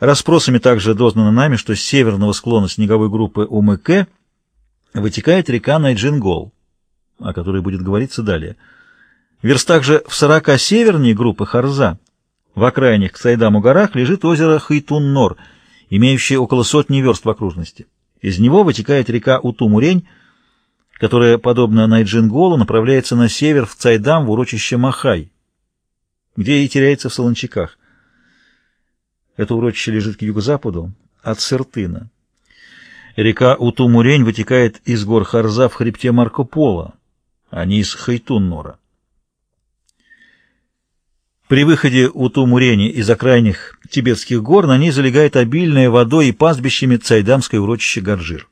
Распросами также дознано нами, что с северного склона снеговой группы УМК вытекает река Найджингол, о которой будет говориться далее. В верстах же в 40 севернее группы Харза, в окраинах к Сайдаму горах, лежит озеро Хайтун-Нор, имеющее около сотни верст в окружности. Из него вытекает река Утумурень, которая, подобно Найджинголу, направляется на север в Цайдам в урочище Махай, где и теряется в Солончаках. Это урочище лежит к юго-западу от Сыртына. Река Утумурень вытекает из гор Харза в хребте Марко Поло, а не из Хайтун-Нора. При выходе Утумурени из окраинных тибетских гор на ней залегает обильное водой и пастбищами цайдамское урочище Гаджир.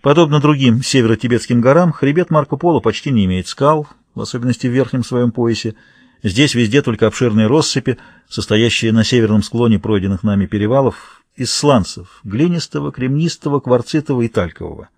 Подобно другим северо-тибетским горам, хребет Марко Поло почти не имеет скал, в особенности в верхнем своем поясе. Здесь везде только обширные россыпи, состоящие на северном склоне пройденных нами перевалов, из сланцев — глинистого, кремнистого, кварцитового и талькового.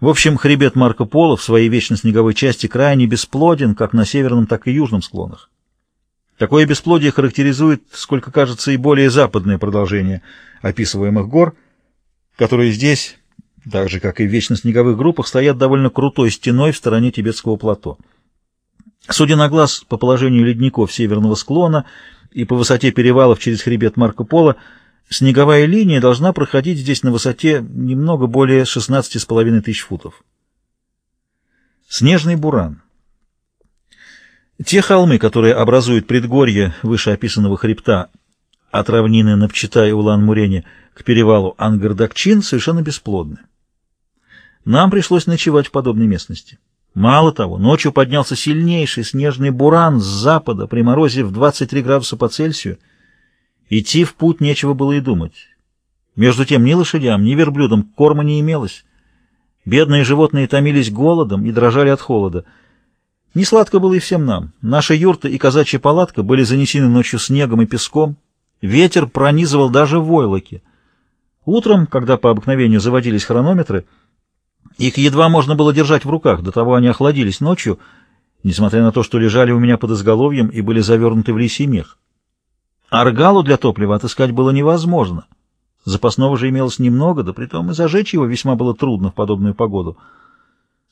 В общем, хребет Марко Поло в своей вечно снеговой части крайне бесплоден как на северном, так и южном склонах. Такое бесплодие характеризует, сколько кажется, и более западное продолжение описываемых гор, которые здесь так же, как и в вечно снеговых группах, стоят довольно крутой стеной в стороне тибетского плато. Судя на глаз по положению ледников северного склона и по высоте перевалов через хребет Марко Поло, снеговая линия должна проходить здесь на высоте немного более 16,5 тысяч футов. Снежный буран. Те холмы, которые образуют предгорье вышеописанного хребта от равнины Напчита и Улан-Мурени к перевалу Ангардакчин, совершенно бесплодны. Нам пришлось ночевать в подобной местности. Мало того, ночью поднялся сильнейший снежный буран с запада при морозе в 23 градуса по Цельсию. Идти в путь нечего было и думать. Между тем ни лошадям, ни верблюдам корма не имелось. Бедные животные томились голодом и дрожали от холода. Не сладко было и всем нам. Наша юрта и казачья палатка были занесены ночью снегом и песком. Ветер пронизывал даже войлоки. Утром, когда по обыкновению заводились хронометры, их едва можно было держать в руках, до того они охладились ночью, несмотря на то, что лежали у меня под изголовьем и были завернуты в лисий мех. Аргалу для топлива отыскать было невозможно. Запасного же имелось немного, да притом и зажечь его весьма было трудно в подобную погоду.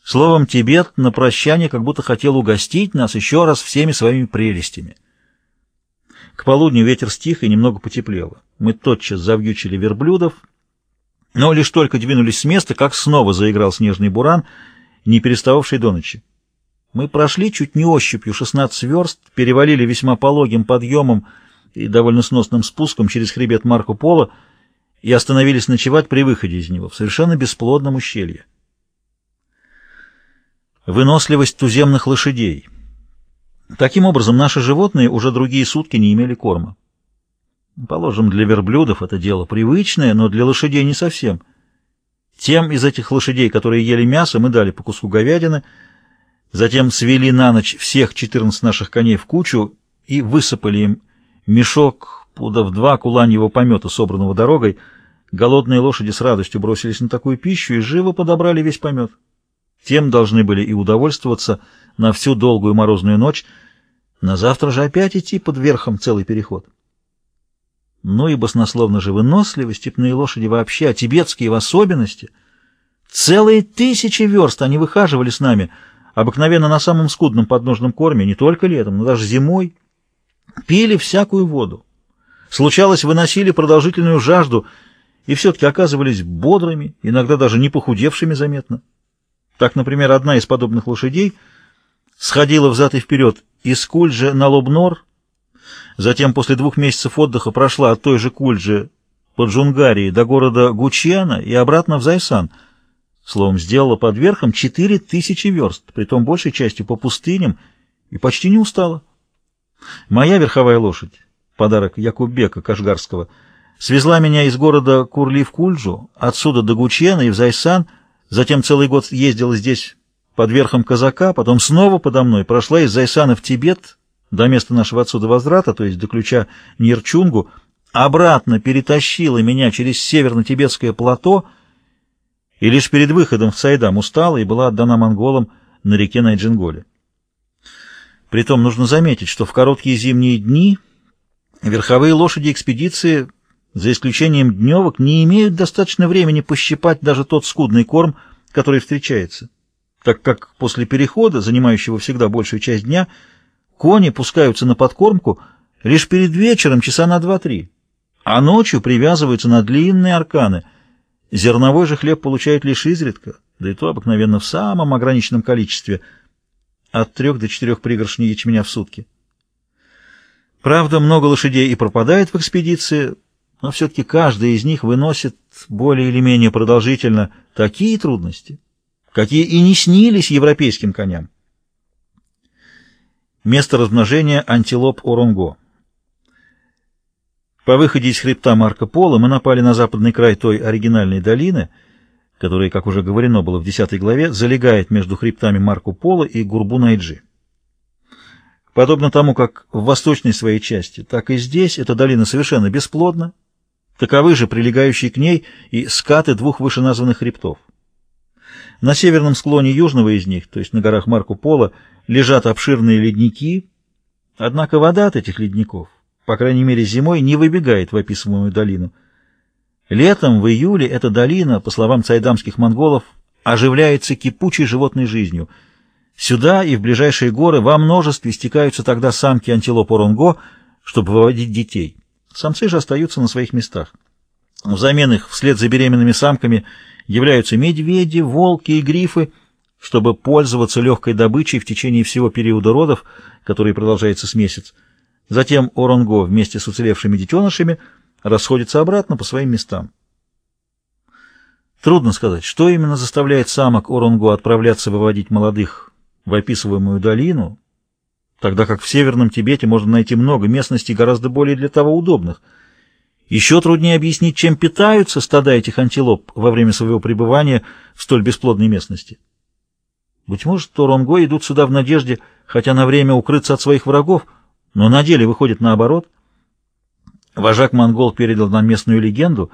Словом, Тибет на прощание как будто хотел угостить нас еще раз всеми своими прелестями. К полудню ветер стих и немного потеплело. Мы тотчас завьючили верблюдов, но лишь только двинулись с места, как снова заиграл снежный буран, не перестававший до ночи. Мы прошли чуть не ощупью 16 верст, перевалили весьма пологим подъемом и довольно сносным спуском через хребет Марко Поло и остановились ночевать при выходе из него в совершенно бесплодном ущелье. Выносливость туземных лошадей. Таким образом, наши животные уже другие сутки не имели корма. Положим, для верблюдов это дело привычное, но для лошадей не совсем. Тем из этих лошадей, которые ели мясо, мы дали по куску говядины, затем свели на ночь всех 14 наших коней в кучу и высыпали им мешок пуда в два куланьего помета, собранного дорогой. Голодные лошади с радостью бросились на такую пищу и живо подобрали весь помет. Тем должны были и удовольствоваться на всю долгую морозную ночь, на завтра же опять идти под верхом целый переход. Ну и баснословно же выносливы степные лошади вообще, а тибетские в особенности. Целые тысячи верст они выхаживали с нами, обыкновенно на самом скудном подножном корме, не только летом, но даже зимой. Пили всякую воду. Случалось, выносили продолжительную жажду и все-таки оказывались бодрыми, иногда даже не похудевшими заметно. Так, например, одна из подобных лошадей сходила взад и вперед из Кульджи на Лобнор, Затем, после двух месяцев отдыха, прошла от той же Кульджи под Джунгарии до города Гучьяна и обратно в Зайсан. Словом, сделала под верхом четыре тысячи верст, притом большей частью по пустыням, и почти не устала. Моя верховая лошадь, подарок Якубека Кашгарского, свезла меня из города Курли в Кульджу, отсюда до Гучьяна и в Зайсан, затем целый год ездила здесь под верхом казака, потом снова подо мной прошла из Зайсана в Тибет, до места нашего отсюда возврата, то есть до ключа Нирчунгу, обратно перетащила меня через северно-тибетское плато и лишь перед выходом в Сайдам устала и была отдана монголам на реке Найджинголе. Притом нужно заметить, что в короткие зимние дни Верховые лошади экспедиции, за исключением дневок, не имеют достаточно времени пощипать даже тот скудный корм, который встречается, так как после перехода, занимающего всегда большую часть дня, кони пускаются на подкормку лишь перед вечером часа на два-три, а ночью привязываются на длинные арканы. Зерновой же хлеб получают лишь изредка, да и то обыкновенно в самом ограниченном количестве, от трех до четырех пригоршней ячменя в сутки. Правда, много лошадей и пропадает в экспедиции, но все-таки каждая из них выносит более или менее продолжительно такие трудности, какие и не снились европейским коням. Место размножения антилоп Оронго. По выходе из хребта Марко Поло мы напали на западный край той оригинальной долины, которая, как уже говорено было в 10 главе, залегает между хребтами Марко Поло и Гурбу-Найджи. Подобно тому, как в восточной своей части, так и здесь эта долина совершенно бесплодна, таковы же прилегающие к ней и скаты двух вышеназванных хребтов. На северном склоне южного из них, то есть на горах Марко Поло, лежат обширные ледники, однако вода от этих ледников, по крайней мере зимой, не выбегает в описываемую долину. Летом, в июле, эта долина, по словам цайдамских монголов, оживляется кипучей животной жизнью – Сюда и в ближайшие горы во множестве стекаются тогда самки антилоп оронго, чтобы выводить детей. Самцы же остаются на своих местах. Взамен их вслед за беременными самками являются медведи, волки и грифы, чтобы пользоваться легкой добычей в течение всего периода родов, который продолжается с месяц. Затем оронго вместе с уцелевшими детенышами расходятся обратно по своим местам. Трудно сказать, что именно заставляет самок оронго отправляться выводить молодых в описываемую долину, тогда как в Северном Тибете можно найти много местностей гораздо более для того удобных. Еще труднее объяснить, чем питаются стада этих антилоп во время своего пребывания в столь бесплодной местности. Быть может, Торонго идут сюда в надежде, хотя на время укрыться от своих врагов, но на деле выходит наоборот. Вожак монгол передал нам местную легенду,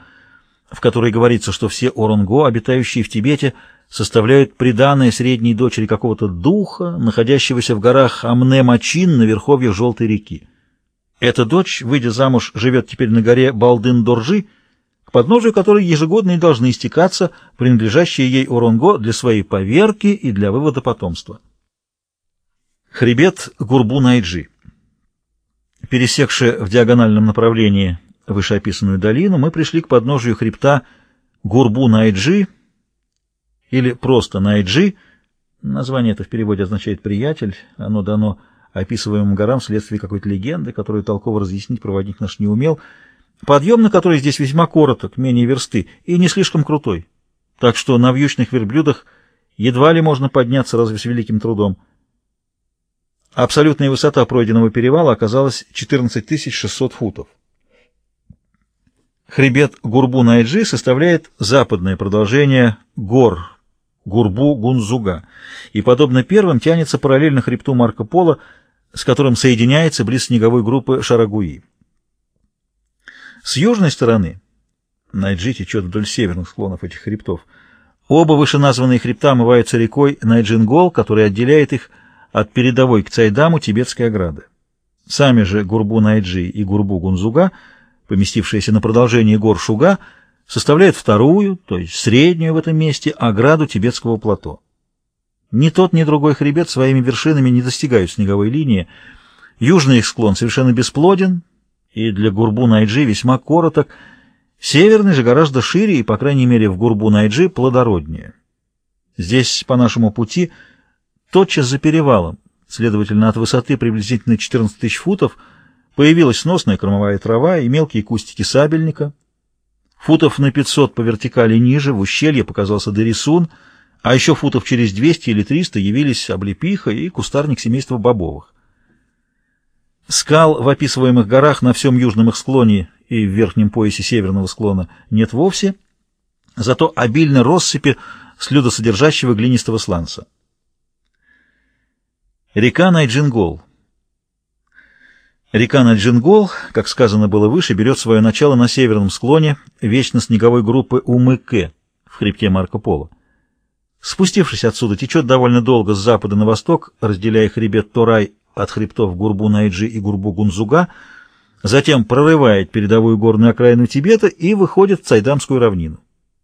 в которой говорится, что все Оронго, обитающие в Тибете, составляют приданное средней дочери какого-то духа, находящегося в горах Амне-Мачин на верховье Желтой реки. Эта дочь, выйдя замуж, живет теперь на горе Балдын-Доржи, подножию которой ежегодно и должны истекаться принадлежащие ей Оронго для своей поверки и для вывода потомства. Хребет Гурбу-Найджи Пересекши в диагональном направлении вышеописанную долину, мы пришли к подножию хребта Гурбу-Найджи, или просто Найджи, название это в переводе означает «приятель», оно дано описываемым горам вследствие какой-то легенды, которую толково разъяснить проводник наш не умел, подъем на который здесь весьма короток, менее версты, и не слишком крутой, так что на вьючных верблюдах едва ли можно подняться разве с великим трудом. Абсолютная высота пройденного перевала оказалась 14 600 футов. Хребет Гурбу-Найджи составляет западное продолжение гор Гурбу-Гунзуга, и, подобно первым, тянется параллельно хребту Марко Поло, с которым соединяется близ снеговой группы Шарагуи. С южной стороны, Найджи течет вдоль северных склонов этих хребтов, оба вышеназванные хребта омываются рекой Найджингол, которая отделяет их от передовой к Цайдаму тибетской ограды. Сами же Гурбу-Найджи и Гурбу-Гунзуга, поместившиеся на продолжении гор Шуга, составляет вторую, то есть среднюю в этом месте, ограду тибетского плато. Ни тот, ни другой хребет своими вершинами не достигают снеговой линии. Южный их склон совершенно бесплоден и для Гурбу-Найджи весьма короток, северный же гораздо шире и, по крайней мере, в Гурбу-Найджи плодороднее. Здесь, по нашему пути, тотчас за перевалом, следовательно, от высоты приблизительно 14 тысяч футов, появилась сносная кормовая трава и мелкие кустики сабельника, Футов на 500 по вертикали ниже в ущелье показался Дерисун, а еще футов через 200 или 300 явились облепиха и кустарник семейства бобовых. Скал в описываемых горах на всем южном их склоне и в верхнем поясе северного склона нет вовсе, зато обильны россыпи слюдосодержащего глинистого сланца. Река Найджингол Река Наджингол, как сказано было выше, берет свое начало на северном склоне вечно снеговой группы Умыке в хребте Марко Поло. Спустившись отсюда, течет довольно долго с запада на восток, разделяя хребет Торай от хребтов Гурбу-Найджи и Гурбу-Гунзуга, затем прорывает передовую горную окраину Тибета и выходит в Цайдамскую равнину.